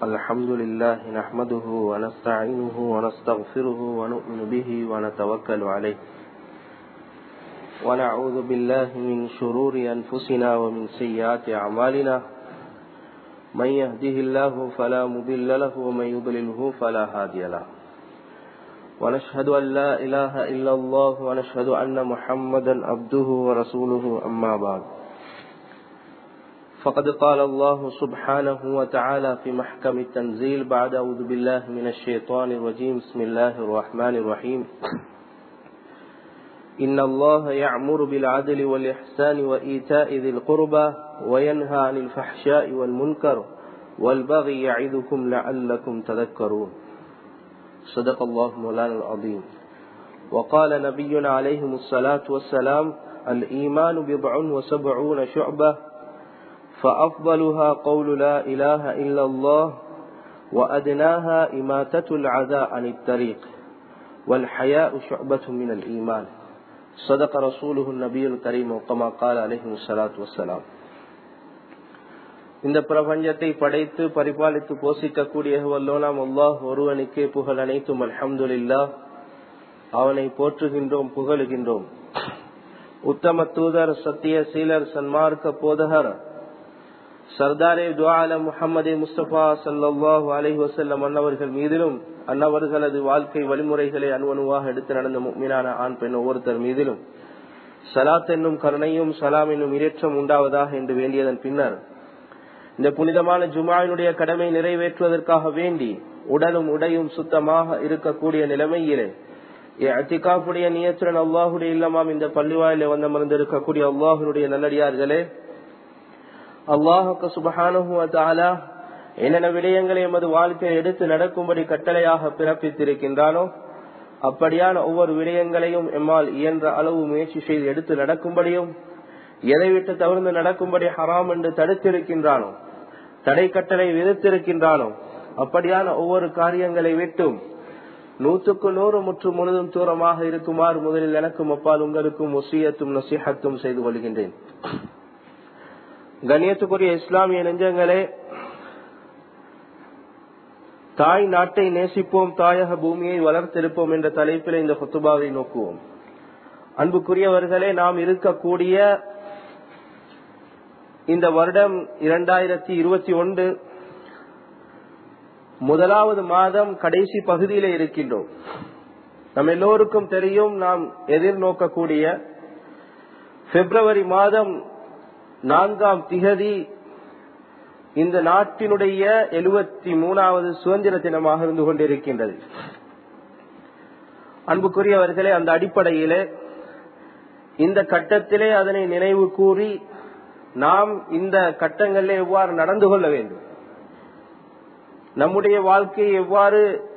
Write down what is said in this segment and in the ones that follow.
الحمد لله نحمده ونستعينه ونستغفره ونؤمن به ونتوكل عليه. ونعوذ بالله من شرور أنفسنا ومن سيئات أعمالنا. من يهده الله فلا مضل له ومن يضلله فلا هادي له. ونشهد أن لا إله إلا الله ونشهد أن محمدا عبده ورسوله أما بعد. فقد قال الله سبحانه وتعالى في محكم التنزيل بعد أعوذ بالله من الشيطان الرجيم. بسم الله الرحمن الرحيم. إن الله يعمر بالعدل والإحسان وإيتاء ذي القربى وينهى عن الفحشاء والمنكر والبغي يعظكم لعلكم تذكرون. صدق الله مولانا العظيم. وقال نبينا عليهم الصلاة والسلام الإيمان بضع وسبعون شعبة فأفضلها قول لا إله إلا الله وأدناها إماتة العداء عن الطريق والحياء شعبة من الإيمان صدق رسوله النبي الكريم وكما قال عليه الصلاة والسلام இந்த பிரபஞ்சத்தை படைத்து பரிபாலித்து போஷிக்கக்கூடிய வல்லோனாம் அல்லாஹ் ஒருவனுக்கே புகழ் அனைத்தும் அல்ஹம்துலில்லா அவனை போற்றுகின்றோம் புகழுகின்றோம் உத்தம தூதர் சத்திய சீலர் சன்மார்க்க போதகர் சர்தாரே துவால முகமது முஸ்தபா சல்லாஹூ அலஹி வசல்லம் அன்னவர்கள் மீதிலும் அன்னவர்களது வாழ்க்கை வழிமுறைகளை அணுவணுவாக எடுத்து நடந்த மீனான ஆண் பெண் ஒவ்வொருத்தர் மீதிலும் சலாத் என்னும் கருணையும் சலாம் என்னும் இரேற்றம் உண்டாவதாக என்று வேண்டியதன் பின்னர் இந்த புனிதமான ஜுமாவினுடைய கடமை நிறைவேற்றுவதற்காக வேண்டி உடலும் உடையும் சுத்தமாக இருக்கக்கூடிய நிலைமையிலே அத்திகாப்புடைய நியத்துடன் அல்லாஹுடைய இல்லமாம் இந்த பள்ளிவாயில வந்து அமர்ந்திருக்கக்கூடிய அல்லாஹுடைய நல்லடியார்களே அல்லாஹுக்கு சுபஹானுவத்தாலா என்னென்ன விடயங்களை எமது வாழ்க்கையை எடுத்து நடக்கும்படி கட்டளையாக பிறப்பித்திருக்கின்றானோ அப்படியான ஒவ்வொரு விடயங்களையும் எம்மால் இயன்ற அளவு முயற்சி செய்து எடுத்து நடக்கும்படியும் எதை விட்டு தவிர்த்து நடக்கும்படி ஹராம் என்று தடுத்திருக்கின்றானோ தடை கட்டளை விதித்திருக்கின்றானோ அப்படியான ஒவ்வொரு காரியங்களை விட்டும் நூற்றுக்கு நூறு முற்று முழுதும் தூரமாக இருக்குமாறு முதலில் எனக்கும் அப்பால் உங்களுக்கும் ஒசியத்தும் நசிஹத்தும் செய்து கொள்கின்றேன். கண்ணியத்துக்குரிய இஸ்லாமிய நெஞ்சங்களே தாய் நாட்டை நேசிப்போம் தாயக பூமியை வளர்த்திருப்போம் என்ற தலைப்பில் இந்த கொத்துபாவை நோக்குவோம். அன்புக்குரியவர்களே நாம் இருக்கக்கூடிய இந்த வருடம் இரண்டாயிரத்தி இருபத்தி ஒன்று முதலாவது மாதம் கடைசி பகுதியில இருக்கின்றோம். நம் எல்லோருக்கும் தெரியும் நாம் எதிர்நோக்கக்கூடிய பிப்ரவரி மாதம் நான்காம் திகதி. இந்த நாட்டினுடைய எழுபத்தி மூணாவது சுதந்திர தினமாக இருந்து கொண்டிருக்கின்றது. அன்புக்குரியவர்களே அந்த அடிப்படையிலே இந்த கட்டத்திலே அதனை நினைவு கூறி நாம் இந்த கட்டங்களில் எவ்வாறு நடந்து கொள்ள வேண்டும்? நம்முடைய வாழ்க்கையை எவ்வாறு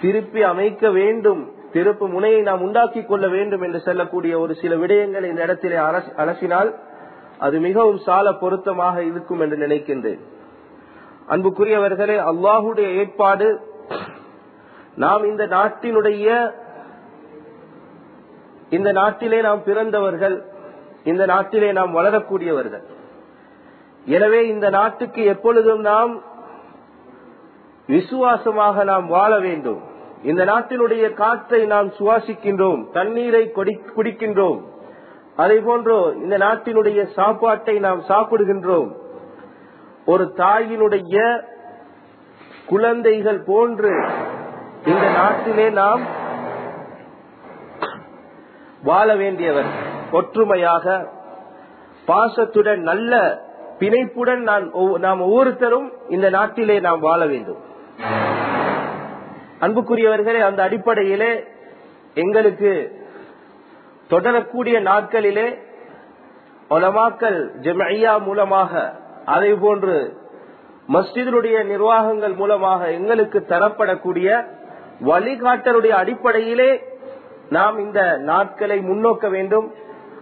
திருப்பி அமைக்க வேண்டும்? திருப்பு முனையை நாம் உண்டாக்கி கொள்ள வேண்டும் என்று சொல்லக்கூடிய ஒரு சில விடயங்களை இந்த இடத்திலே அலசினால் அது மிகவும் சால பொருத்தமாக இருக்கும் என்று நினைக்கின்றேன். அன்புக்குரியவர்களே அல்லாஹுடைய ஏற்பாடு நாம் இந்த நாட்டினுடைய இந்த நாட்டிலே நாம் பிறந்தவர்கள் இந்த நாட்டிலே நாம் வளரக்கூடியவர்கள். எனவே இந்த நாட்டுக்கு எப்பொழுதும் நாம் விசுவாசமாக நாம் வாழ வேண்டும். இந்த நாட்டினுடைய காற்றை நாம் சுவாசிக்கின்றோம் தண்ணீரை குடிக்கின்றோம். அதே போன்று இந்த நாட்டினுடைய சாப்பாட்டை நாம் சாப்பிடுகின்றோம். ஒரு தாயினுடைய குழந்தைகள் போன்று இந்த நாட்டிலே நாம் வாழ வேண்டியவர் ஒற்றுமையாக பாசத்துடன் நல்ல பிணைப்புடன் நான் நாம் ஒவ்வொருத்தரும் இந்த நாட்டிலே நாம் வாழ வேண்டும். அன்புக்குரியவர்களே அந்த அடிப்படையிலே எங்களுக்கு தொடரக்கூடிய நாட்களிலே ஒலமாக்கல் ஜெமையா மூலமாக அதே போன்று மஸ்ஜிதனுடைய நிர்வாகங்கள் மூலமாக எங்களுக்கு தரப்படக்கூடிய வழிகாட்டலுடைய அடிப்படையிலே நாம் இந்த நாட்களை முன்னோக்க வேண்டும்.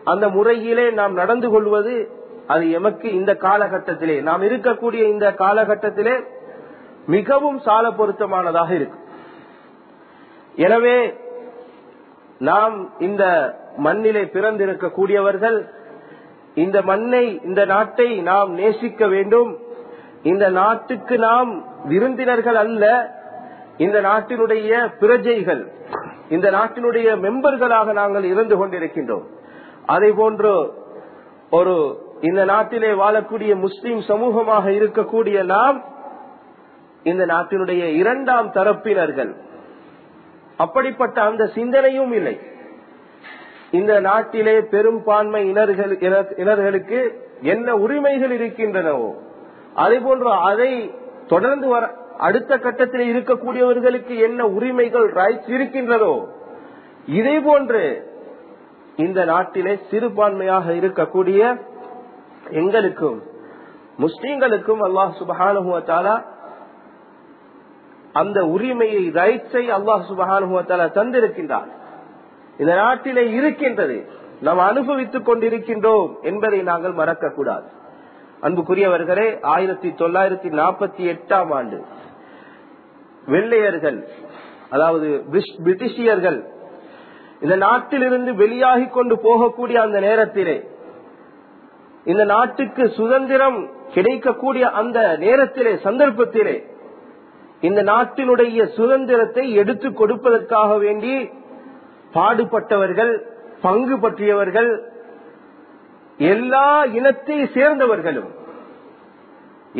அந்த முறையிலே நாம் நடந்து கொள்வது அது எமக்கு இந்த காலகட்டத்திலே நாம் இருக்கக்கூடிய இந்த காலகட்டத்திலே மிகவும் சால பொருத்தமானதாக இருக்கும் எனவே நாம் இந்த மண்ணிலே பிறந்திருக்கக்கூடியவர்கள் இந்த மண்ணை இந்த நாட்டை நாம் நேசிக்க வேண்டும். இந்த நாட்டுக்கு நாம் விருந்தினர்கள் அல்ல இந்த நாட்டினுடைய பிரஜைகள் இந்த நாட்டினுடைய மெம்பர்களாக நாங்கள் இருந்து கொண்டிருக்கின்றோம். அதே போன்று ஒரு இந்த நாட்டிலே வாழக்கூடிய முஸ்லிம் சமூகமாக இருக்கக்கூடிய நாம் இந்த நாட்டினுடைய இரண்டாம் தரப்பினர்கள். அப்படிப்பட்ட அந்த சிந்தனையும் இல்லை. இந்த நாட்டிலே பெரும்பான்மை இனர்கள் இனர்களுக்கு என்ன உரிமைகள் இருக்கின்றனவோ அதே போன்று அதை தொடர்ந்து வர அடுத்த கட்டத்தில் இருக்கக்கூடியவர்களுக்கு என்ன உரிமைகள் ரைட்ஸ் இருக்கின்றதோ இதே போன்று இந்த நாட்டிலே சிறுபான்மையாக இருக்கக்கூடிய எங்களுக்கும் முஸ்லீம்களுக்கும் அல்லாஹ் சுபஹானுவத்தாலா அந்த உரிமையை ரைட்ஸை அல்லாஹ் சுபஹானுவத்தாலா தந்திருக்கின்றார் இந்த நாட்டிலே இருக்கின்றது. நாம் அனுபவித்துக் கொண்டிருக்கின்றோம் என்பதை நாங்கள் மறக்கக்கூடாது. அன்புக்குரியவர்களே ஆயிரத்தி தொள்ளாயிரத்தி நாற்பத்தி எட்டாம் ஆண்டு வெள்ளையர்கள் அதாவது பிரிட்டிஷியர்கள் இந்த நாட்டிலிருந்து வெளியாகி கொண்டு போகக்கூடிய அந்த நேரத்திலே இந்த நாட்டுக்கு சுதந்திரம் கிடைக்கக்கூடிய அந்த நேரத்திலே சந்தர்ப்பத்திலே இந்த நாட்டினுடைய சுதந்திரத்தை எடுத்துக் கொடுப்பதற்காக வேண்டி பாடுபட்டவர்கள் பங்கு பற்றியவர்கள் எல்லா இனத்தை சேர்ந்தவர்களும்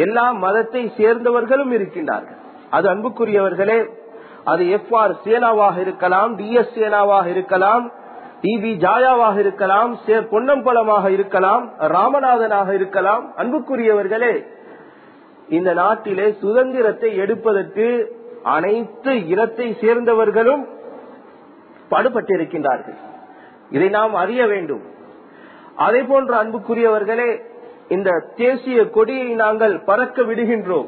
எல்லா மதத்தை சேர்ந்தவர்களும் இருக்கின்றார்கள். அது அன்புக்குரியவர்களே அது எஃப் ஆர் சேனாவாக இருக்கலாம் டி எஸ் சேனாவாக இருக்கலாம் டிபி ஜாயாவாக இருக்கலாம் சேர் பொன்னம்பலமாக இருக்கலாம் ராமநாதனாக இருக்கலாம். அன்புக்குரியவர்களே இந்த நாட்டிலே சுதந்திரத்தை எடுப்பதற்கு அனைத்து இனத்தை சேர்ந்தவர்களும் பாடுபட்டிருக்கின்றார்கள். இதை நாம் அறிய வேண்டும். அதே போன்ற அன்புக்குரியவர்களே இந்த தேசிய கொடியை நாங்கள் பறக்க விடுகின்றோம்.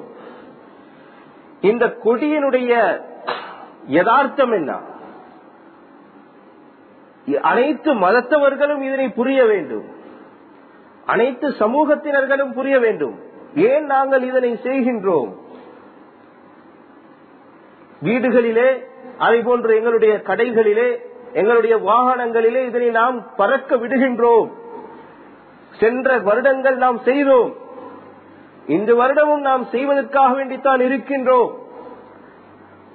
இந்த கொடியினுடைய யதார்த்தம் என்ன? அனைத்து மதத்தவர்களும் இதனை புரிய வேண்டும். அனைத்து சமூகத்தினர்களும் புரிய வேண்டும். ஏன் நாங்கள் இதனை செய்கின்றோம்? வீடுகளிலே அதை போன்று எங்களுடைய கடைகளிலே எங்களுடைய வாகனங்களிலே இதனை நாம் பறக்க விடுகின்றோம். சென்ற வருடங்கள் நாம் செய்தோம். இந்த வருடமும் நாம் செய்வதற்காக வேண்டித்தான் இருக்கின்றோம்.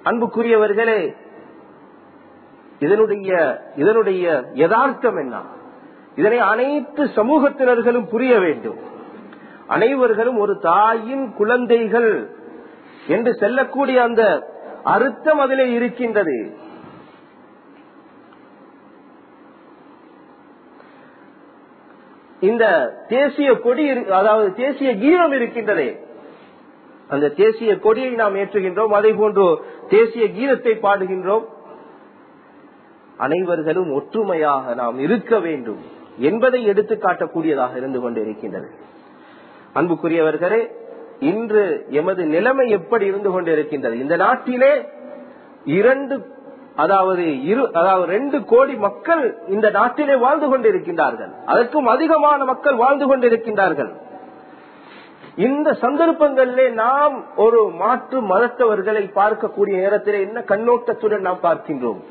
அன்புக்குரியவர்களே இதனுடைய இதனுடைய யதார்த்தம் என்ன? இதனை அனைத்து சமூகத்தினர்களும் புரிய வேண்டும். அனைவர்களும் ஒரு தாயின் குழந்தைகள் என்று செல்லக்கூடிய அந்த அறுத்தம் அதிலே இருக்கின்றது. இந்த தேசிய கொடி அதாவது தேசிய கீதம் இருக்கின்றதே. அந்த தேசிய கொடியை நாம் ஏற்றுகின்றோம். அதே போன்று தேசிய கீதத்தை பாடுகின்றோம். அனைவர்களும் ஒற்றுமையாக நாம் இருக்க வேண்டும் என்பதை எடுத்து காட்டக்கூடியதாக இருந்து கொண்டிருக்கின்றது. அன்புக்குரியவர்களே இன்று எமது நிலைமை எப்படி இருந்து கொண்டிருக்கின்றது? இந்த நாட்டிலே இரண்டு அதாவது இரு அதாவது ரெண்டு கோடி மக்கள் இந்த நாட்டிலே வாழ்ந்து கொண்டிருக்கின்றார்கள். அதற்கும் அதிகமான மக்கள் வாழ்ந்து கொண்டிருக்கின்றார்கள். இந்த சந்தர்ப்பங்களிலே நாம் ஒரு மாற்று மதத்தவர்களை பார்க்கக்கூடிய நேரத்திலே என்ன கண்ணோட்டத்துடன் நாம் பார்க்கின்றோம்?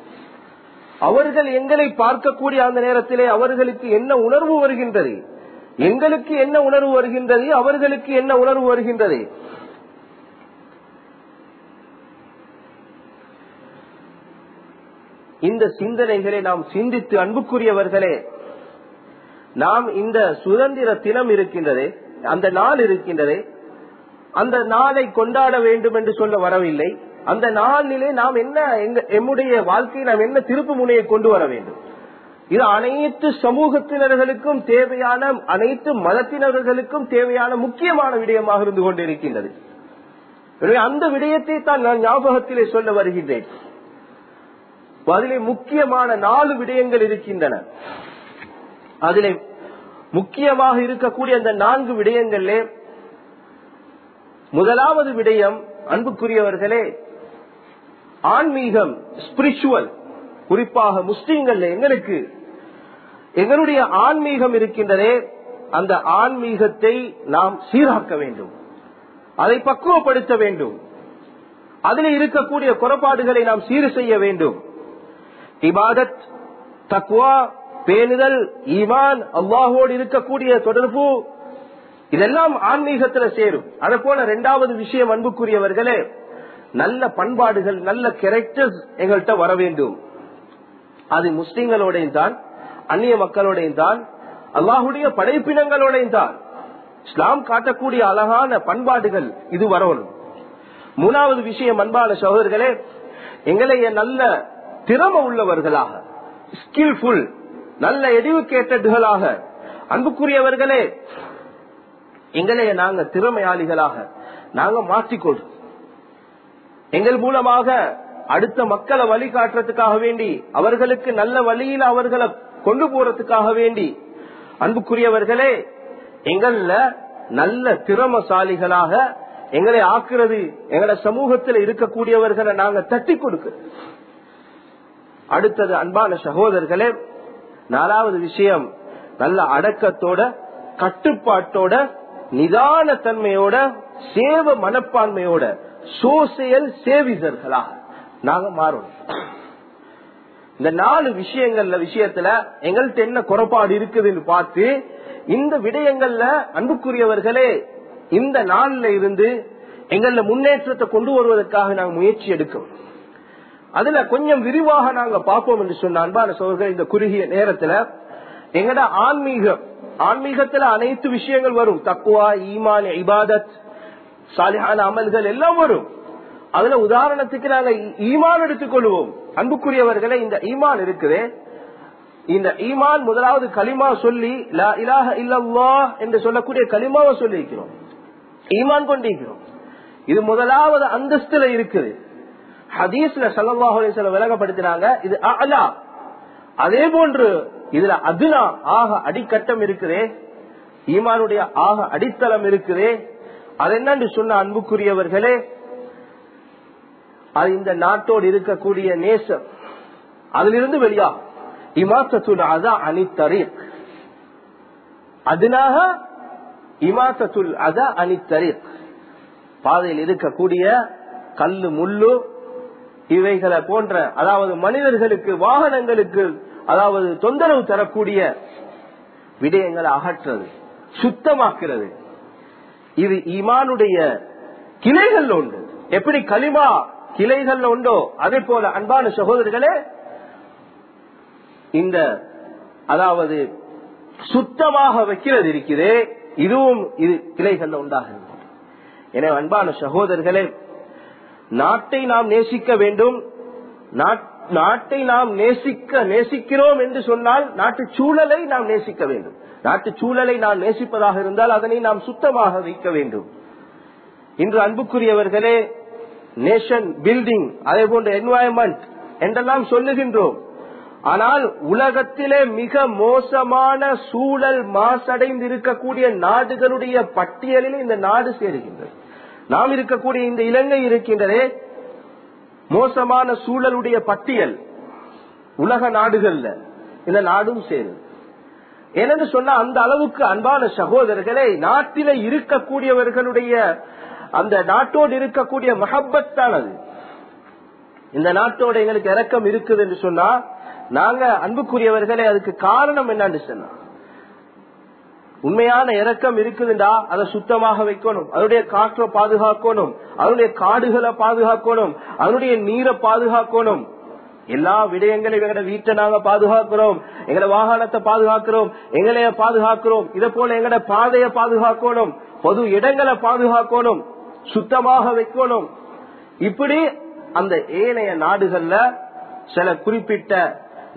அவர்கள் எங்களை பார்க்கக்கூடிய அந்த நேரத்திலே அவர்களுக்கு என்ன உணர்வு வருகின்றது? எங்களுக்கு என்ன உணர்வு வருகின்றது? அவர்களுக்கு என்ன உணர்வு வருகின்றது? இந்த சிந்தனைகளை நாம் சிந்தித்து அன்புக்குரியவர்களே நாம் இந்த சுதந்திர தினம் இருக்கின்றதே அந்த நாள் இருக்கின்றதே அந்த நாளை கொண்டாட வேண்டும் என்று சொல்ல வரவில்லை. அந்த நாளிலே நாம் என்ன எம்முடைய வாழ்க்கையை நாம் என்ன திருப்பு முனையை கொண்டு வர வேண்டும்? இது அனைத்து சமூகத்தினர்களுக்கும் தேவையான அனைத்து மதத்தினர்களுக்கும் தேவையான முக்கியமான விடயமாக இருந்து கொண்டிருக்கின்றது. அந்த விடயத்தை தான் நான் ஞாபகத்திலே சொல்ல வருகின்றேன். அதிலே முக்கியமான நாலு விடயங்கள் இருக்கின்றன. அதிலே முக்கியமாக இருக்கக்கூடிய அந்த நான்கு விடயங்களே முதலாவது விடயம் அன்புக்குரியவர்களே ஆன்மீகம் ஸ்பிரிச்சுவல் குறிப்பாக முஸ்லீம்கள் எங்களுக்கு எங்களுடைய ஆன்மீகம் இருக்கின்றதே அந்த ஆன்மீகத்தை நாம் சீராக்க வேண்டும். அதை பக்குவப்படுத்த வேண்டும். அதில் இருக்கக்கூடிய குறைபாடுகளை நாம் சீர் செய்ய வேண்டும். இபாதத் தக்குவா பேணுதல் ஈமான் அல்லாஹோடு இருக்கக்கூடிய தொடர்பு இதெல்லாம் ஆன்மீகத்துல சேரும். அதை போல இரண்டாவது விஷயம் அன்புக்குரியவர்களே நல்ல பண்பாடுகள் நல்ல கேரக்டர்ஸ் எங்கள்கிட்ட வர வேண்டும். அது முஸ்லிம்களோடையும் தான் அந்நிய மக்களோடையும் தான் அல்லாஹுடைய படைப்பினங்களோடையும் தான். இஸ்லாம் காட்டக்கூடிய அழகான பண்பாடுகள் இது வரணும் மூணாவது விஷயம் அன்பான சகோதரர்களே எங்களைய நல்ல திறமை உள்ளவர்களாக ஸ்கில்ஃபுல் நல்ல எடுக்கேட்டடுகளாக அன்புக்குரியவர்களே எங்களைய நாங்க திறமையாளிகளாக நாங்க மாற்றிக்கொள் எங்கள் மூலமாக அடுத்த மக்களை வழிகாட்டுறதுக்காக வேண்டி அவர்களுக்கு நல்ல வழியில் அவர்களை கொண்டு போறதுக்காக வேண்டி. அன்புக்குரியவர்களே எங்கள்ல நல்ல திறமசாலிகளாக எங்களை ஆக்குறது எங்களோட சமூகத்தில் இருக்கக்கூடியவர்களை நாங்க தட்டி கொடுக்க அடுத்தது அன்பான சகோதரர்களே நாலாவது விஷயம் நல்ல அடக்கத்தோட கட்டுப்பாட்டோட நிதான தன்மையோட சேவ மனப்பான்மையோட சோசியல் சேவிசர்களாக நாங்க மாறணும். இந்த நாலு விஷயங்கள்ல விஷயத்துல எங்கள்கிட்ட என்ன குறைபாடு இருக்குதுன்னு பார்த்து இந்த விடயங்கள்ல அன்புக்குரியவர்களே இந்த நாள்ல இருந்து எங்கள முன்னேற்றத்தை கொண்டு வருவதற்காக நாங்க முயற்சி எடுக்கும் அதுல கொஞ்சம் விரிவாக நாங்க பார்ப்போம் என்று சொன்ன அன்பான சோழர்கள் இந்த குறுகிய நேரத்துல எங்கட ஆன்மீகம் ஆன்மீகத்துல அனைத்து விஷயங்கள் வரும். தக்குவா ஈமான் இபாதத் சாலிஹான அமல்கள் எல்லாம் வரும். அதுல உதாரணத்துக்கு நாங்க ஈமான் எடுத்துக்கொள்வோம் அன்புக்குரியவர்களே இந்த ஈமான் இருக்குது. இந்த ஈமான் முதலாவது களிமா சொல்லி லா இலாஹ இல்லல்லா என்று சொல்லக்கூடிய களிமாவை சொல்லி இருக்கிறோம் ஈமான் கொண்டிருக்கிறோம். இது முதலாவது அந்தஸ்துல இருக்குது. ஹதீஸ்ல சல்லாஹ் சில விலகப்படுத்தினாங்க இது அலா அதே போன்று இதுல அதுனா ஆக அடிக்கட்டம் இருக்குதே. ஈமானுடைய ஆக அடித்தளம் இருக்குதே. அது என்னன்னு சொன்ன அன்புக்குரியவர்களே அது இந்த நாட்டோடு இருக்கக்கூடிய நேசம். அதிலிருந்து வெளியா? இமாசத்துல் அதா அணித்தரீக் அதனாக இமாசத்துல் அதா அணித்தரீக் பாதையில் இருக்கக்கூடிய கல்லு முள்ளு இவைகளை போன்ற அதாவது மனிதர்களுக்கு வாகனங்களுக்கு அதாவது தொந்தரவு தரக்கூடிய விடயங்களை அகற்றது சுத்தமாக்குறது. இது ஈமானுடைய கிளைகள் உண்டு எப்படி களிமா கிளைகள் உண்டோ? அதே போல அன்பான சகோதரர்களே இந்த அதாவது சுத்தமாக வைக்கிறது இருக்கிறே இதுவும் இது கிளைகள் உண்டாகிறது. எனவே அன்பான சகோதரர்களே நாட்டை நாம் நேசிக்க வேண்டும். நாட்டை நாம் நேசிக்க நேசிக்கிறோம் என்று சொன்னால் நாட்டு சூழலை நாம் நேசிக்க வேண்டும். நாட்டு சூழலை நாம் நேசிப்பதாக இருந்தால் அதனை நாம் சுத்தமாக வைக்க வேண்டும். இன்று அன்புக்குரியவர்களே நேஷன் பில்டிங் அதே போன்ற என்வாயன்மெண்ட் என்றெல்லாம் சொல்லுகின்றோம். ஆனால் உலகத்திலே மிக மோசமான சூழல் மாசடைந்து இருக்கக்கூடிய நாடுகளுடைய பட்டியலில் இந்த நாடு சேருகின்றது. நாம் இருக்கக்கூடிய இந்த இலங்கை இருக்கின்றதே மோசமான சூழலுடைய பட்டியல் உலக நாடுகள்ல இந்த நாடும் சேரும். ஏனென்று சொன்னா அந்த அளவுக்கு அன்பான சகோதரர்களை நாட்டில இருக்கக்கூடியவர்களுடைய அந்த நாட்டோடு இருக்கக்கூடிய மஹப்பத்தானது. இந்த நாட்டோட எங்களுக்கு இறக்கம் இருக்குது என்று சொன்னா நாங்க அன்புக்குரியவர்களே அதுக்கு காரணம் என்னன்னு சொன்னா உண்மையான இறக்கம் இருக்குதுண்டா அதை சுத்தமாக வைக்கணும். அதனுடைய காற்றை பாதுகாக்கணும். அதனுடைய காடுகளை பாதுகாக்கணும். அதனுடைய நீரை பாதுகாக்கணும். எல்லா விடயங்களையும் எங்களோட வீட்டை நாங்க பாதுகாக்கிறோம். எங்களோட வாகனத்தை பாதுகாக்கிறோம். எங்களைய பாதுகாக்கிறோம். இதை போல எங்கட பாதையை பாதுகாக்கணும். பொது இடங்களை பாதுகாக்கணும். சுத்தமாக வைக்கணும். இப்படி அந்த ஏனைய நாடுகள்ல சில குறிப்பிட்ட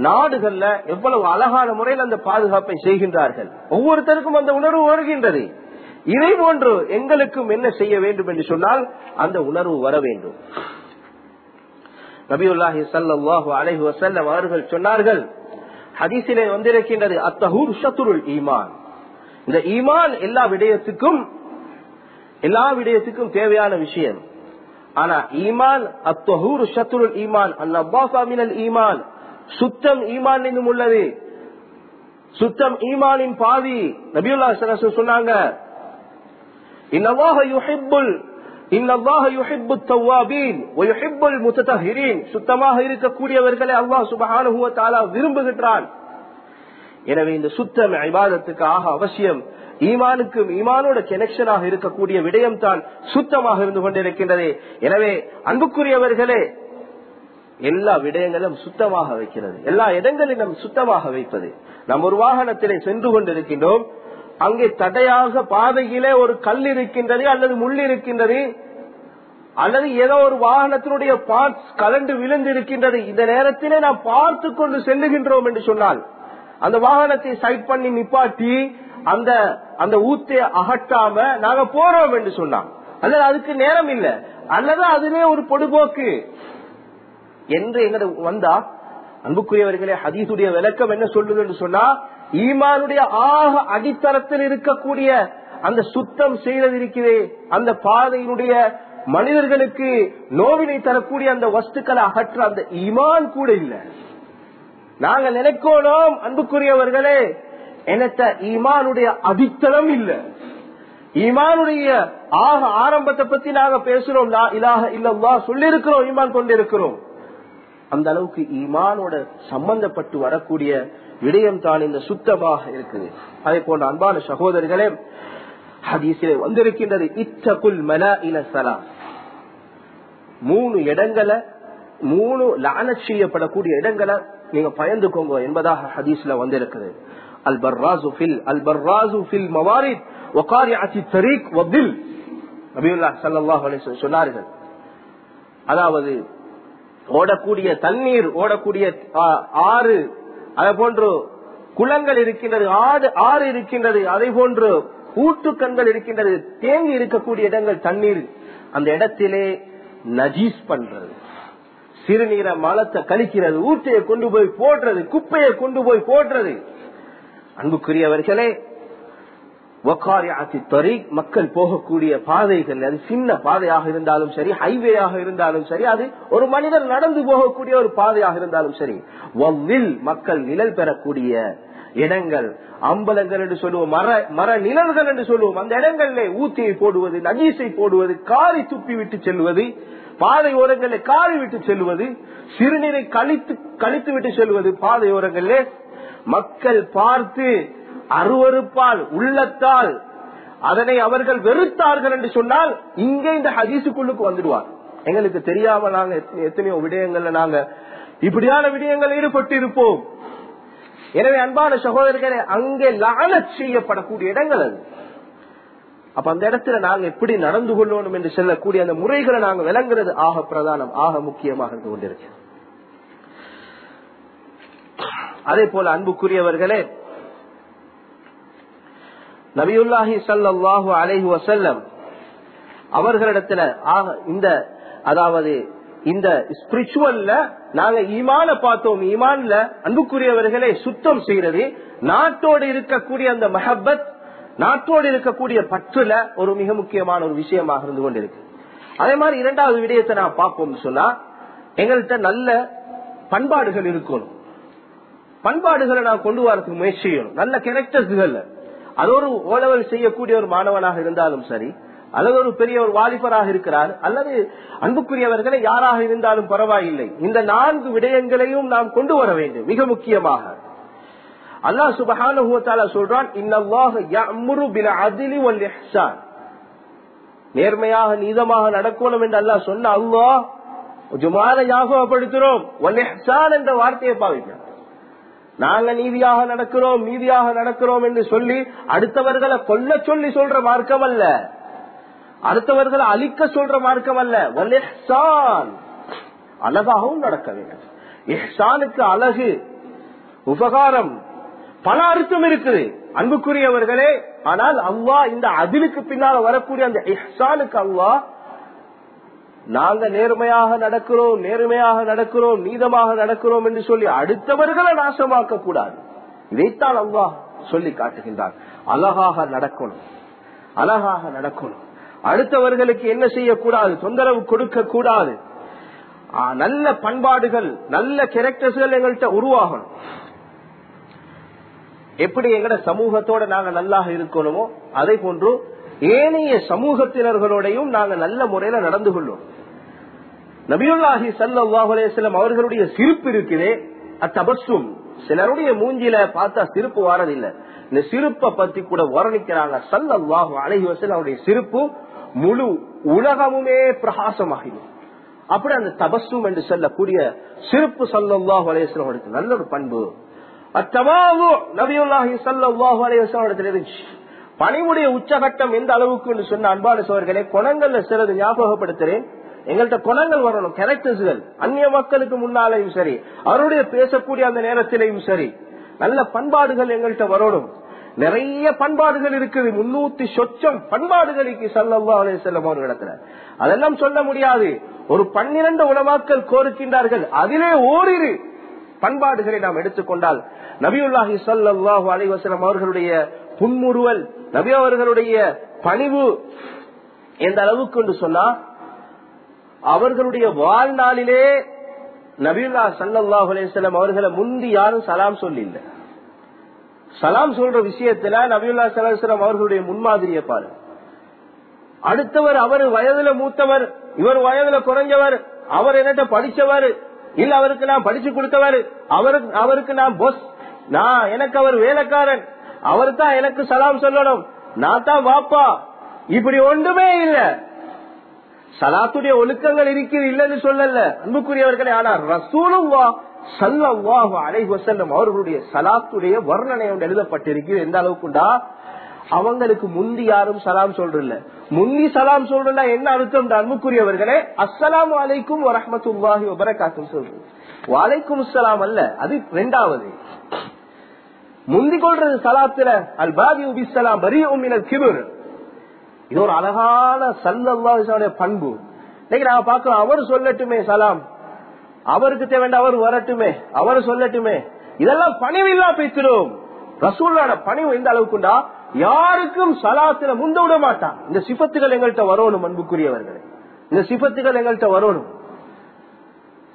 நாடுகள்ல எவ்வளவு அழகான முறையில் அந்த பாதுகாப்பை செய்கின்றார்கள். ஒவ்வொருத்தருக்கும் அந்த உணர்வு வருகின்றது. இதை போன்று எங்களுக்கும் என்ன செய்ய வேண்டும் என்று சொன்னால் அந்த உணர்வு வர வேண்டும். நபியுல்லாஹி சல்லாஹு அலஹி வசல்லம் அவர்கள் சொன்னார்கள் ஹதீசிலே வந்திருக்கின்றது அத்தஹூர் சத்துருள் ஈமான். இந்த ஈமான் எல்லா விடயத்துக்கும் எல்லா விடயத்துக்கும் தேவையான விஷயம். ஆனா ஈமான் அத்தஹூர் ஷத்துருல் ஈமான் அந்நப்பாசா மினல் ஈமான் சுத்தம் ஈமான் இன்னும் உள்ளது. சுத்தம் ஈமானின் பாதி நபியுல்லா சொன்னாங்க. இன்னவாக யுஹிப்புல் சுத்தமாக இருக்கக்கூடியவர்களை அல்லாஹ் தாலா விரும்புகின்றான். எனவே இந்த சுத்தம் ஐபாதத்துக்கு ஆக அவசியம். ஈமானுக்கும் ஈமானோட கனெக்ஷனாக இருக்கக்கூடிய விடயம் தான் சுத்தமாக இருந்து கொண்டிருக்கின்றது. எனவே அன்புக்குரியவர்களே எல்லா விடயங்களும் சுத்தமாக வைக்கிறது. எல்லா இடங்களிலும் சுத்தமாக வைப்பது. நாம் ஒரு வாகனத்திலே சென்று கொண்டிருக்கின்றோம். அங்கே தடையாக பாதையிலே ஒரு கல் இருக்கின்றது அல்லது முள் இருக்கின்றது. அல்லது ஏதோ ஒரு வாகனத்தினுடைய பார்ட்ஸ் கலண்டு விழுந்து இருக்கின்றது இந்த நேரத்திலே நாம் பார்த்து கொண்டு செல்லுகின்றோம் என்று சொன்னால் அந்த வாகனத்தை சைட் பண்ணி நிப்பாட்டி அந்த அந்த ஊத்தை அகட்டாம நாங்க போறோம் என்று சொன்னான். அல்லது அதுக்கு நேரம் இல்ல. அல்லது அதுவே ஒரு பொடுபோக்கு. என்று எங்க வந்தா அன்புக்குரியவர்களே ஹதீசுடைய விளக்கம் என்ன சொல்லுது என்று சொன்னா ஈமானுடைய ஆக அடித்தளத்தில் இருக்கக்கூடிய அந்த சுத்தம் செய்யறது இருக்கிறே அந்த பாதையினுடைய மனிதர்களுக்கு நோவினை தரக்கூடிய அந்த வஸ்துக்களை அகற்ற அந்த ஈமான் கூட இல்லை. நாங்க நினைக்கணும் அன்புக்குரியவர்களே எனத்த ஈமானுடைய அடித்தளம் இல்ல. ஈமானுடைய ஆக ஆரம்பத்தை பத்தி நாங்க பேசுறோம். இலாக இல்லவா இருக்கிறோம் ஈமான் கொண்டிருக்கிறோம். அந்த அளவுக்கு ஈமானோட சம்பந்தப்பட்டு வரக்கூடிய விடயம் தான் இந்த சுத்தமாக இருக்குது. அதே போன்ற அன்பான சகோதரர்களே ஹதீசிலே வந்திருக்கின்றது இத்தகுல் மல இல சலா. மூணு இடங்களை மூணு லான செய்யப்படக்கூடிய இடங்களை நீங்க பயந்துக்கோங்க என்பதாக ஹதீஸ்ல வந்திருக்குது. அல் பர்ராசு ஃபில் அல் தரீக் வபில் சொன்னார்கள் அதாவது ஓடக்கூடிய தண்ணீர் ஓடக்கூடிய ஆறு அதே போன்று குளங்கள் இருக்கின்றது ஆடு ஆறு இருக்கின்றது அதே போன்று ஊட்டுக்கண்கள் இருக்கின்றது தேங்கி இருக்கக்கூடிய இடங்கள் தண்ணீர். அந்த இடத்திலே நஜீஸ் பண்றது. சிறுநீர மலத்தை கழிக்கிறது ஊட்டையை கொண்டு போய் போடுறது குப்பையை கொண்டு போய் போடுறது. அன்புக்குரியவர்களே மக்கள் போகக்கூடிய பாதைகள் அது சின்ன பாதையாக இருந்தாலும் சரி ஹைவேயாக இருந்தாலும் சரி அது ஒரு மனிதர் நடந்து போகக்கூடிய ஒரு பாதையாக இருந்தாலும் சரி மக்கள் நிழல் பெறக்கூடிய இடங்கள் அம்பலங்கள் என்று சொல்லுவோம் மர மர நிழல்கள் என்று சொல்லுவோம் அந்த இடங்கள்ல ஊத்தியை போடுவது நகீசை போடுவது காரி துப்பி விட்டு செல்வது பாதை ஓரங்களில் காரி விட்டு செல்வது சிறுநீரை கழித்து கழித்து விட்டு செல்வது பாதை ஓரங்களிலே மக்கள் பார்த்து அருவறுப்பால் உள்ளத்தால் அதனை அவர்கள் வெறுத்தார்கள் என்று சொன்னால் இங்கே இந்த ஹதீசுக்குள்ளுக்கு வந்துடுவார். எங்களுக்கு தெரியாம நாங்க எத்தனையோ விடயங்கள்ல நாங்க இப்படியான விடயங்கள் ஈடுபட்டு இருப்போம் எனவே அன்பான சகோதரர்களே அங்கே லான செய்யப்படக்கூடிய இடங்கள் அது. அப்ப அந்த இடத்துல நாங்க எப்படி நடந்து கொள்ளணும் என்று சொல்லக்கூடிய அந்த முறைகளை நாங்க விளங்குறது ஆக பிரதானம் ஆக முக்கியமாக இருந்து கொண்டிருக்கிறோம் அதே போல அன்புக்குரியவர்களே நபியுல்லாஹி சல்லாஹு அலைஹி வசல்லம் அவர்களிடத்துல இந்த அதாவது இந்த ஸ்பிரிச்சுவல்ல நாங்க ஈமான பார்த்தோம். ஈமான்ல அன்புக்குரியவர்களை சுத்தம் செய்யறது நாட்டோடு இருக்கக்கூடிய அந்த மஹபத் நாட்டோடு இருக்கக்கூடிய பற்றுல ஒரு மிக முக்கியமான ஒரு விஷயமாக இருந்து கொண்டிருக்கு. அதே மாதிரி இரண்டாவது விடயத்தை நான் பார்ப்போம் சொன்னா எங்கள்கிட்ட நல்ல பண்பாடுகள் இருக்கணும். பண்பாடுகளை நான் கொண்டு வரதுக்கு முயற்சி செய்யணும். நல்ல கேரக்டர்ஸ்கள் அது ஒரு ஓலவல் செய்யக்கூடிய ஒரு மாணவனாக இருந்தாலும் சரி அல்லது ஒரு பெரிய ஒரு வாலிபராக இருக்கிறார் அல்லது அன்புக்குரியவர்களை யாராக இருந்தாலும் பரவாயில்லை. இந்த நான்கு விடயங்களையும் நாம் கொண்டு வர வேண்டும் மிக முக்கியமாக. அல்லாஹ் சுபஹான சொல்றான் நேர்மையாக நீதமாக நடக்கணும் என்று அல்லாஹ் சொன்ன அல்லாஹ் ஜுமாத ஞாபகப்படுத்துறோம் என்ற வார்த்தையை பாவிக்கிறான் நாங்க நீதியாக நடக்கிறோம் நீதியாக நடக்கிறோம் என்று சொல்லி அடுத்தவர்களை கொல்ல சொல்லி சொல்ற மார்க்கம் அல்ல. அடுத்தவர்களை அழிக்க சொல்ற மார்க்கம் அல்ல. அழகாகவும் நடக்க வேண்டும். இஹ்சானுக்கு அழகு உபகாரம் பல அர்த்தம் இருக்குது. அன்புக்குரியவர்களே ஆனால் அவ்வா இந்த அதிலுக்கு பின்னால் வரக்கூடிய அந்த இஹ்சானுக்கு அவ்வா நாங்க நேர்மையாக நடக்கிறோம் நேர்மையாக நடக்கிறோம் நீதமாக நடக்கிறோம் என்று சொல்லி அடுத்தவர்களை நாசமாக்க கூடாது இதைத்தான் அவ்வா சொல்லி காட்டுகின்றார் அழகாக நடக்கணும். அழகாக நடக்கணும். அடுத்தவர்களுக்கு என்ன செய்யக்கூடாது? தொந்தரவு கொடுக்க கூடாது நல்ல பண்பாடுகள் நல்ல கேரக்டர்ஸ்கள் எங்கள்கிட்ட உருவாகணும். எப்படி எங்கட சமூகத்தோட நாங்க நல்லாக இருக்கணுமோ அதே போன்று ஏனைய சமூகத்தினர்களோடையும் நாங்க நல்ல முறையில நடந்து கொள்வோம் நபியுல்லாஹி சல்லாஹ் அவர்களுடைய சிரிப்பு இருக்குதே அத்தபசும் சிலருடைய மூஞ்சில பார்த்தா சிரிப்பு வாரதில்லை. இந்த சிரிப்பை பத்தி கூட வர்ணிக்கிறாங்க. சல்லாஹு அழகி வசல் அவருடைய சிரிப்பு முழு உலகமுமே பிரகாசமாகிடும் அப்படி அந்த தபசும் என்று சொல்லக்கூடிய சிறப்பு சல்லாஹு அலைஹி அவருக்கு நல்ல ஒரு பண்பு. அத்தவாவு நபியுல்லாஹி சல்லாஹு அலைஹி இருந்துச்சு பணிவுடைய உச்சகட்டம் எந்த அளவுக்கு என்று சொன்ன அன்பான சோர்களே குணங்கள்ல சிலது ஞாபகப்படுத்துறேன். எங்கள்கிட்ட குணங்கள் வரணும் கேரக்டர்ஸ்கள் அந்நிய மக்களுக்கு முன்னாலேயும் சரி அவருடைய பேசக்கூடிய அந்த நேரத்திலையும் சரி நல்ல பண்பாடுகள் எங்கள்கிட்ட வரணும். நிறைய பண்பாடுகள் இருக்குது முன்னூத்தி சொச்சம் பண்பாடுகளுக்கு சல்லல்லா அலைய செல்லம் அவர்களிடத்துல அதெல்லாம் சொல்ல முடியாது. ஒரு பன்னிரண்டு உணவாக்கள் கோருக்கின்றார்கள் அதிலே ஓரிரு பண்பாடுகளை நாம் எடுத்துக்கொண்டால் நபியுல்லாஹி சல்லாஹூ அலைவசம் அவர்களுடைய புன்முறுவல் நபி அவர்களுடைய பணிவு எந்த அளவுக்கு என்று சொன்னா அவர்களுடைய வாழ்நாளிலே நபியுல்லா சல்லாஹ் அலிஸ்லாம் அவர்களை முந்தி யாரும் சலாம் சொல்லில்லை சலாம் சொல்ற விஷயத்துல நபியுல்லா சலாஹம் அவர்களுடைய முன்மாதிரியை பாரு. அடுத்தவர் அவர் வயதுல மூத்தவர் இவர் வயதுல குறைஞ்சவர் அவர் என்னட்ட படிச்சவர் இல்ல அவருக்கு நான் படிச்சு கொடுத்தவர் அவருக்கு அவருக்கு நான் பொஸ் நான் எனக்கு அவர் வேலைக்காரன் அவர் தான் எனக்கு சலாம் சொல்லணும். நான் தான் வாப்பா. இப்படி ஒன்றுமே இல்ல. சலாத்துடைய ஒழுக்கங்கள் இருக்கிறது இல்லன்னு சொல்லல. அன்புக்குரியவர்களே ஆனா ரசூலும் வா சல்லாஹு அலை வசல்லம் அவர்களுடைய சலாத்துடைய வர்ணனை ஒன்று எழுதப்பட்டிருக்கு எந்த அளவுக்குண்டா அவங்களுக்கு முந்தி யாரும் சலாம் சொல்றல முந்தி சலாம் சொல்றா என்ன அர்த்தம் அன்புக்குரியவர்களே அஸ்ஸலாம் வலைக்கும் வரமத்துல்லாஹி வபரகாத்தும் சொல்றது வாலைக்கும் அஸ்ஸலாம் அல்ல அது ரெண்டாவது முந்தி கொள்றது சலாத்துல அல் பாதி உபிசலாம் பரி உமினல் கிபுர். இது ஒரு அழகான சல்லாவுடைய பண்பு. இன்னைக்கு நாங்க பாக்கிறோம் அவர் சொல்லட்டுமே சலாம். அவருக்கு தேவை அவர் வரட்டுமே அவர் சொல்லட்டுமே. இதெல்லாம் பணிவில்லா பேசிடும் ரசூலோட பணிவு எந்த அளவுக்குண்டா யாருக்கும் சலாத்துல முந்த விட மாட்டான். இந்த சிபத்துகள் எங்கள்கிட்ட வரணும் அன்புக்குரியவர்களே. இந்த சிபத்துகள் எங்கள்கிட்ட வரணும்.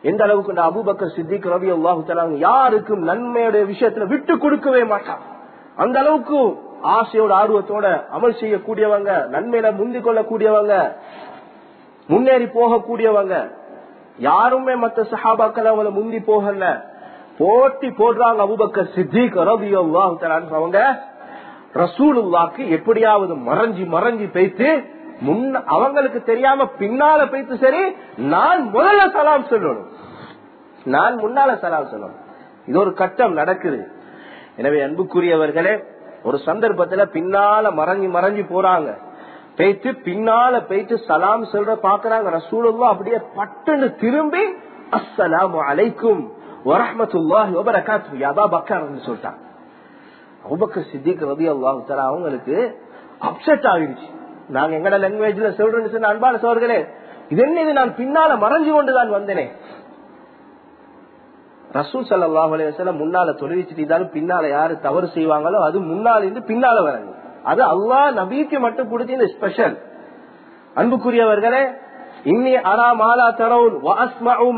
எந்த அளவுக்கு அபுபக்கர் சித்திக் ரவி அல்லாஹு யாருக்கும் நன்மையுடைய விஷயத்துல விட்டு கொடுக்கவே மாட்டான். அந்த அளவுக்கு ஆசையோட ஆர்வத்தோட அமல் செய்யக்கூடியவங்க நன்மையில முந்திக் கொள்ளக்கூடியவங்க முன்னேறி போகக்கூடியவங்க யாருமே மத்த சஹாபாக்கள் அவங்களை முந்தி போகல. போட்டி போடுறாங்க அபுபக்கர் சித்திக் ரவி அல்லாஹு அவங்க ரசூலுல்லாக்கு எப்படியாவது மறைஞ்சி மறைஞ்சி பேத்து முன்ன அவங்களுக்கு தெரியாம பின்னால போயிட்டு சரி நான் முதல்ல சலாம் சொல்லணும். நான் முன்னால சலாம் சொல்லணும். இது ஒரு கட்டம் நடக்குது. எனவே அன்புக்குரியவர்களே ஒரு சந்தர்ப்பத்துல பின்னால மறைஞ்சி மறைஞ்சி போறாங்க. பேத்து பின்னால பேத்து சலாம் சொல்ற பாக்குறாங்க. ரசூலுல்லா அப்படியே பட்டுன்னு திரும்பி அஸ்ஸலாம் அலைக்கும் வரஹமத்துல்லாஹி வபரகாத்து யாதா பக்கார் சொல்லிட்டாங்க அபுபக்கர் சித்திக் ரவி அல்லாஹு தலா அவங்களுக்கு அப்செட் ஆகிடுச்சு நாங்க எங்கட லாங்குவேஜ்ல சொல்றேன்னு சொன்ன அன்பான சோர்களே இது என்ன இது? நான் பின்னால மறைஞ்சு கொண்டுதான் வந்தேனே. ரசூல் சல்லாஹ் அலையம் முன்னால தொழுவிச்சுட்டு பின்னால யாரு தவறு செய்வாங்களோ அது முன்னால இருந்து பின்னால வராங்க அது அல்லா நபிக்கு மட்டும் கொடுத்த இந்த ஸ்பெஷல் அன்புக்குரியவர்களே இன்னி அரா மாலா தரவுன்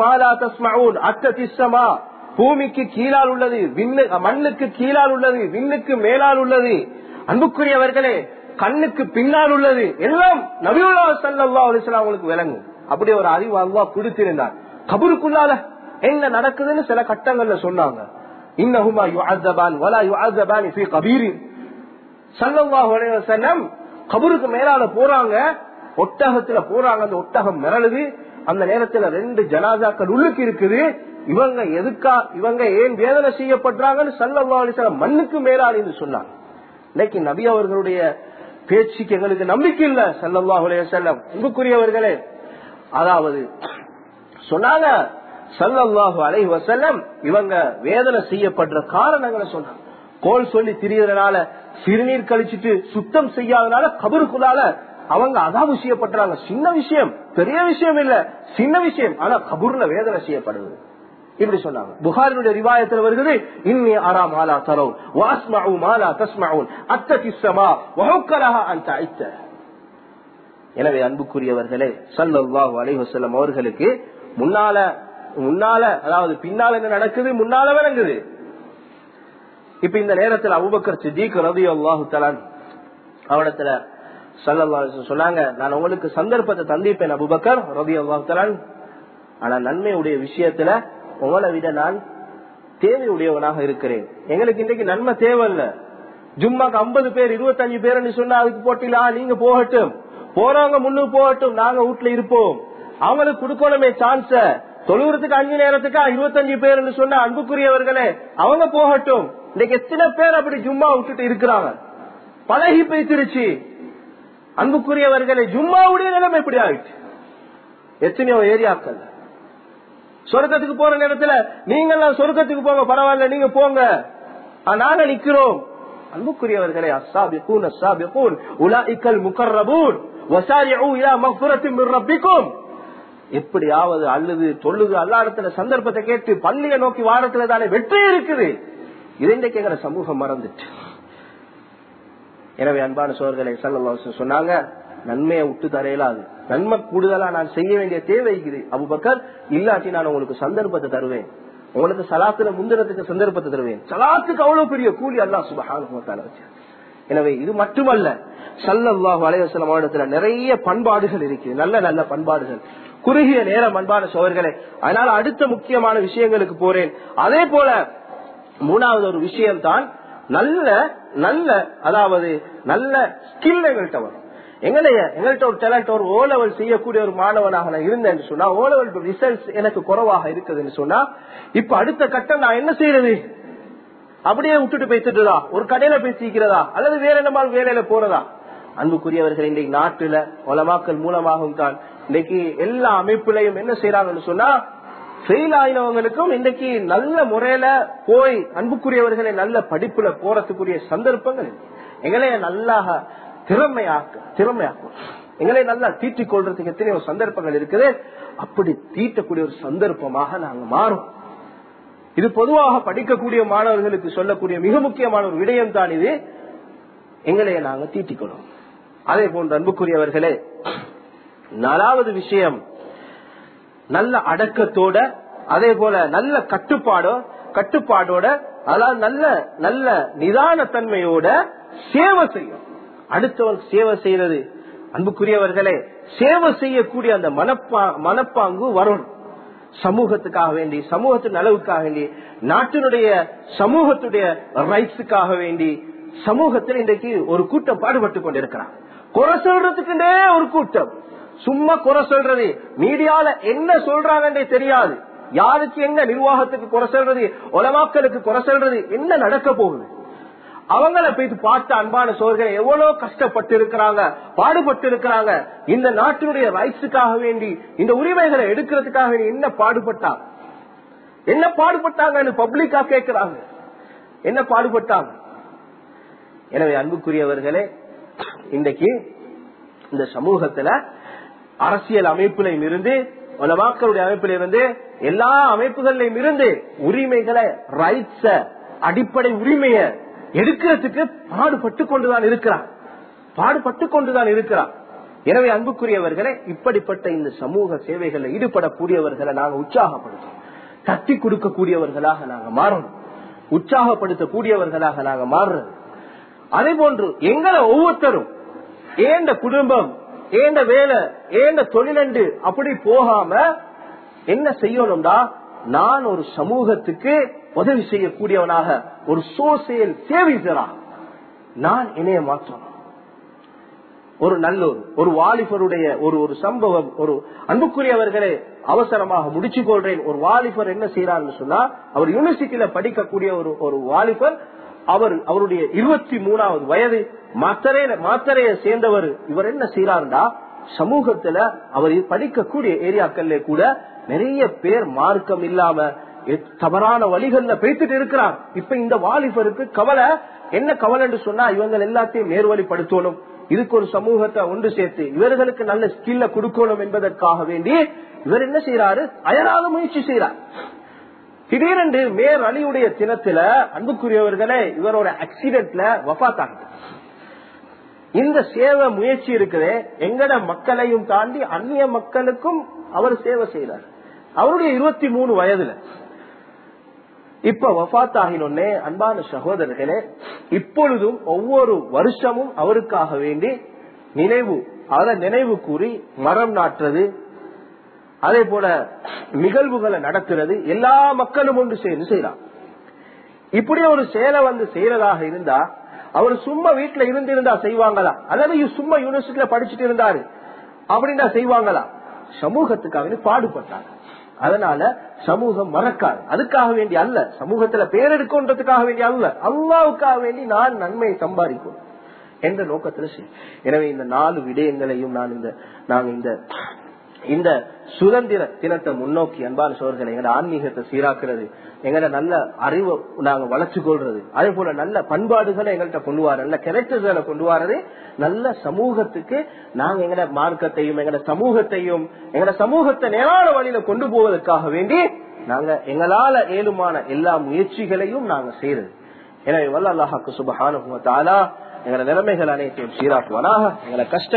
மாலா தஸ்மவுன் அத்த திஸ்ஸமா பூமிக்கு கீழால் உள்ளது விண்ணு மண்ணுக்கு கீழால் உள்ளது விண்ணுக்கு மேலால் உள்ளது. அன்புக்குரியவர்களே கண்ணுக்கு பின்னால் உள்ளது. எல்லாம் நபியுல்லா சல்லா அலிஸ்லாம் அவங்களுக்கு விளங்கும். அப்படி ஒரு அறிவு அல்லா கொடுத்திருந்தார் கபருக்குள்ளால என்ன நடக்குதுன்னு சில கட்டங்கள்ல சொன்னாங்க. இன்னஹுமா யுஅஸபான் வலா யுஅஸபான் ஃபீ கபீர். ஸல்லல்லாஹு அலைஹி வஸல்லம் கபருக்கு மேலால போறாங்க. ஒட்டகத்துல போறாங்க. அந்த ஒட்டகம் மிரளுது. அந்த நேரத்துல ரெண்டு ஜனாசாக்கள் உள்ளுக்கு இருக்குது. இவங்க எதுக்கா இவங்க ஏன் வேதனை செய்யப்படுறாங்கன்னு சல்லல்லா அலிஸ்லாம் மண்ணுக்கு மேலாளின்னு சொன்னாங்க. இன்னைக்கு நபி அவர்களுடைய பேச்சுக்கு எங்களுக்கு நம்பிக்கை இல்ல சல்லாஹுலே செல்லம் அன்புக்குரியவர்களே அதாவது சொன்னாங்க சல்லாஹு அலை வசல்லம் இவங்க வேதனை செய்யப்படுற காரணங்களை சொன்னாங்க. கோல் சொல்லி திரியறதுனால சிறுநீர் கழிச்சிட்டு சுத்தம் செய்யாதனால கபருக்குள்ளால அவங்க அதாவு செய்யப்படுறாங்க சின்ன விஷயம் பெரிய விஷயம் இல்ல சின்ன விஷயம். ஆனா கபூர்ல வேதனை செய்யப்படுது. இப்படி சொன்னாங்க. புகாரினுடைய ரிவாயத்தில் வருகிறது இன்னி அரா மாலா தரோ வாஸ்மாவு மாலா தஸ்மாவும் அத்த கிஸ்ஸமா வஹுக்கலஹா ஐத்த. எனவே அன்புக்குரியவர்களே சல்லல்லாஹு அலைஹி வஸல்லம் அவர்களுக்கு முன்னால முன்னால அதாவது பின்னால என்ன நடக்குது முன்னால விளங்குது. இப்ப இந்த நேரத்தில் அபுபக்கர் சித்திக் ரவி அல்லாஹு தலான் அவனத்துல சல்லல்லா சொன்னாங்க நான் உங்களுக்கு சந்தர்ப்பத்தை தந்திப்பேன் அபுபக்கர் ரவி அல்லாஹு தலான் ஆனா நன்மையுடைய விஷயத்துல உங்களை விட நான் தேவையுடையவனாக இருக்கிறேன். எங்களுக்கு இன்றைக்கு நன்மை தேவையில்ல. ஜும்மாக்கு ஐம்பது பேர் இருபத்தஞ்சு பேர் சொன்னா அதுக்கு போட்டிலா நீங்க போகட்டும். போறவங்க முன்னுக்கு போகட்டும். நாங்க வீட்டுல இருப்போம். அவங்களுக்கு கொடுக்கணுமே சான்ஸ தொழுகிறதுக்கு அஞ்சு நேரத்துக்கா இருபத்தஞ்சு பேர் சொன்னா அன்புக்குரியவர்களே அவங்க போகட்டும். இன்னைக்கு எத்தனை பேர் அப்படி ஜும்மா விட்டுட்டு இருக்கிறாங்க? பழகி போய்த்திருச்சு அன்புக்குரியவர்களே ஜும்மாவுடைய நிலைமை எப்படி ஆயிடுச்சு. எத்தனையோ ஏரியாக்கள் சொர்க்கத்துக்கு போற நேரத்துல நீங்க சொர்க்கத்துக்கு போங்க பரவாயில்ல நீங்க போங்க. நாங்க நிக்கிறோம். அன்புக்குரியவர்களே அசாபிகூன் அசாபிகூன் உலாஇக்கல் முகர்ரபூன் வஸாரிஉ இலா மக்ஃபிரத்தின் மின் ரப்பிக்கும். எப்படியாவது அல்லது தொழுது அல்லாடத்துல சந்தர்ப்பத்தை கேட்டு பள்ளியை நோக்கி வாரத்துல தானே வெற்றி இருக்குது. இதை கேட்கிற சமூகம் மறந்துட்டு. எனவே அன்பான சோழர்களை சல்லல்லாஹு சொன்னாங்க நன்மையை விட்டு தரையலாது நன்மை கூடுதலா நான் செய்ய வேண்டிய தேவை இருக்குது. அபுபக்கர் இல்லாட்டி நான் உங்களுக்கு சந்தர்ப்பத்தை தருவேன். உங்களுக்கு சலாத்துல முந்திரத்துக்கு சந்தர்ப்பத்தை தருவேன். சலாத்துக்கு அவ்வளவு பெரிய கூலி அல்லா சுபஹானுவத்தால எனவே இது மட்டுமல்ல சல்லல்லாஹு அலைவசலம் மாவட்டத்துல நிறைய பண்பாடுகள் இருக்கு நல்ல நல்ல பண்பாடுகள். குறுகிய நேரம் அன்பான சோழர்களே அதனால அடுத்த முக்கியமான விஷயங்களுக்கு போறேன். அதே போல மூணாவது ஒரு விஷயம் தான் நல்ல நல்ல அதாவது நல்ல ஸ்கில் எங்கள்கிட்ட வரும் எங்களைய எங்கள்கிட்ட ஒரு டேலண்ட் ஒரு ஓலவல் செய்யக்கூடிய ஒரு மாணவனாக நான் இருந்தேன் சொன்னா ஓலவல் ரிசல்ட்ஸ் எனக்கு குறைவாக இருக்குதுன்னு சொன்னா இப்ப அடுத்த கட்டம் நான் என்ன செய்யறது அப்படியே விட்டுட்டு பேசிட்டுதா ஒரு கடையில பேசிக்கிறதா அல்லது வேற என்ன வேலையில போறதா? அன்புக்குரியவர்கள் இன்றைக்கு நாட்டுல உலமாக்கல் மூலமாகவும் தான் இன்னைக்கு எல்லா அமைப்புலையும் என்ன செய்யறாங்கன்னு சொன்னா ஃபெயில் ஆயினவங்களுக்கும் இன்றைக்கு நல்ல முறையில போய் அன்புக்குரியவர்களை நல்ல படிப்புல போறதுக்குரிய சந்தர்ப்பங்கள் எங்களைய நல்லாக திறமையாக்க திறமையாக்கும் எங்களை நல்லா தீட்டிக் கொள்றதுக்கு எத்தனையோ சந்தர்ப்பங்கள் இருக்குது. அப்படி தீட்டக்கூடிய ஒரு சந்தர்ப்பமாக நாங்க மாறும். இது பொதுவாக படிக்கக்கூடிய மாணவர்களுக்கு சொல்லக்கூடிய மிக முக்கியமான ஒரு விடயம் தான் இது. எங்களைய நாங்க தீட்டிக்கொள்ளும் அதே போன்ற அன்புக்குரியவர்களே நாலாவது விஷயம் நல்ல அடக்கத்தோட அதே போல நல்ல கட்டுப்பாடோ கட்டுப்பாடோட அதாவது நல்ல நல்ல நிதான தன்மையோட சேவை செய்யும். அடுத்தவர் சேவை செய்யறது. அன்புக்குரியவர்களே சேவை செய்யக்கூடிய அந்த மனப்பா மனப்பாங்கு வரும் சமூகத்துக்காக வேண்டி சமூகத்தின் அளவுக்காக வேண்டி நாட்டினுடைய சமூகத்துடைய ரைட்ஸுக்காக வேண்டி சமூகத்தில் இன்றைக்கு ஒரு கூட்டம் பாடுபட்டு கொண்டிருக்கிறார். குறை சொல்றதுக்குண்டே ஒரு கூட்டம். சும்மா குறை சொல்றது. மீடியால என்ன சொல்றாங்கன்றே தெரியாது. யாருக்கு எங்க நிர்வாகத்துக்கு குறை சொல்றது? உலமாக்களுக்கு குறை சொல்றது? என்ன நடக்க போகுது? அவங்கள போயிட்டு பார்த்த அன்பான சோழர்கள் எவ்வளவு கஷ்டப்பட்டு இருக்கிறாங்க பாடுபட்டு இருக்கிறாங்க இந்த நாட்டினுடைய ரைட்ஸுக்காக வேண்டி இந்த உரிமைகளை எடுக்கிறதுக்காக வேண்டி என்ன பாடுபட்டா? என்ன பாடுபட்டாங்கன்னு பப்ளிக்கா கேட்கிறாங்க. என்ன பாடுபட்டாங்க? எனவே அன்புக்குரியவர்களே இன்றைக்கு இந்த சமூகத்துல அரசியல் அமைப்பிலையும் இருந்து உலமாக்களுடைய அமைப்பில இருந்து எல்லா அமைப்புகளிலும் இருந்து உரிமைகளை ரைட்ஸ அடிப்படை உரிமையை எடுக்கிறதுக்கு பாடுபட்டு கொண்டுதான் இருக்கிறார் பாடுபட்டு கொண்டுதான் இருக்கிறார் எனவே அன்புக்குரியவர்களே இப்படிப்பட்ட இந்த சமூக சேவைகளில் ஈடுபடக்கூடியவர்களை நாங்கள் உற்சாகப்படுத்தோம் தட்டி கொடுக்கக்கூடியவர்களாக நாங்கள் மாறணும். உற்சாகப்படுத்தக்கூடியவர்களாக நாங்கள் மாறுறது. அதே போன்று எங்களை ஒவ்வொருத்தரும் ஏண்ட குடும்பம் ஏண்ட வேலை ஏண்ட தொழிலண்டு அப்படி போகாம என்ன செய்யணும்டா? நான் ஒரு சமூகத்துக்கு உதவி செய்யக்கூடியவனாக ஒரு சோசியல் சேவிசரா நான் இணைய மாற்றணும். ஒரு நல்லூர் ஒரு வாலிபருடைய ஒரு ஒரு சம்பவம் ஒரு அன்புக்குரியவர்களே அவசரமாக முடிச்சு கொள்றேன் ஒரு வாலிபர் என்ன செய்யறாருன்னு சொன்னா அவர் யூனிவர்சிட்டியில படிக்கக்கூடிய ஒரு ஒரு வாலிபர் அவர் அவருடைய இருபத்தி மூணாவது வயது மாத்தரைய மாத்தரைய சேர்ந்தவர் இவர் என்ன செய்யறாருடா சமூகத்துல அவர் படிக்கக்கூடிய ஏரியாக்கள்ல கூட நிறைய பேர் மார்க்கம் இல்லாம தவறான வழிகள்ல பேசிட்டு இருக்கிறார். இப்ப இந்த வாலிபருக்கு கவலை என்ன கவலைன்னு சொன்னா இவங்க எல்லாத்தையும் நேர்வழிப்படுத்தணும். இதுக்கு ஒரு சமூகத்தை ஒன்று சேர்த்து இவர்களுக்கு நல்ல ஸ்கில்ல கொடுக்கணும் என்பதற்காக வேண்டி இவர் என்ன செய்யறாரு அயராத முயற்சி செய்யறார் திடீரென்று மேர் அலியுடைய தினத்துல அன்புக்குரியவர்களே இவரோட ஆக்சிடென்ட்ல வபாத்தாங்க இந்த சேவை முயற்சி இருக்குதே எங்கட மக்களையும் தாண்டி அந்நிய மக்களுக்கும் அவர் சேவை செய்யறார் அவருடைய இருபத்தி மூணு வயதுல இப்ப வபாத் ஆகினொன்னே அன்பான சகோதரர்களே இப்பொழுதும் ஒவ்வொரு வருஷமும் அவருக்காக வேண்டி நினைவு அதை நினைவு கூறி மரம் நாட்டுறது அதே போல நிகழ்வுகளை நடத்துறது எல்லா மக்களும் ஒன்று சேர்ந்து செய்யலாம். இப்படி ஒரு செயலை வந்து செய்யறதாக இருந்தா அவர் சும்மா வீட்டுல இருந்திருந்தா செய்வாங்களா? அல்லது சும்மா யூனிவர்சிட்டியில படிச்சுட்டு இருந்தாரு அப்படின்னா செய்வாங்களா? சமூகத்துக்காக பாடுபட்டாங்க அதனால சமூகம் மறக்காது. அதுக்காக வேண்டி அல்ல. சமூகத்துல பேரெடுக்கன்றதுக்காக வேண்டி அல்ல. அல்லாவுக்காக வேண்டி நான் நன்மையை சம்பாதிக்கும் என்ற நோக்கத்துல செய். எனவே இந்த நாலு விடயங்களையும் நான் இந்த நாங்க இந்த இந்த சுதந்திர தினத்தை முன்னோக்கி அன்பான சோழர்களை எங்கட ஆன்மீகத்தை சீராக்குறது எங்கட நல்ல அறிவை நாங்க வளர்ச்சி கொள்றது. அதே போல நல்ல பண்பாடுகளை எங்கள்கிட்ட கொண்டு வர நல்ல கேரக்டர்களை கொண்டு வரது நல்ல சமூகத்துக்கு நாங்க எங்கட மார்க்கத்தையும் எங்கட சமூகத்தையும் எங்கட சமூகத்தை நேரான வழியில கொண்டு போவதற்காக வேண்டி நாங்க எங்களால ஏழுமான எல்லா முயற்சிகளையும் நாங்க செய்யறது எனவே வல்ல அல்லாஹாக்கு சுபஹானு எங்களோட நிலைமைகள் அனைத்தையும் சீராக்குவானாக. எங்களை கஷ்ட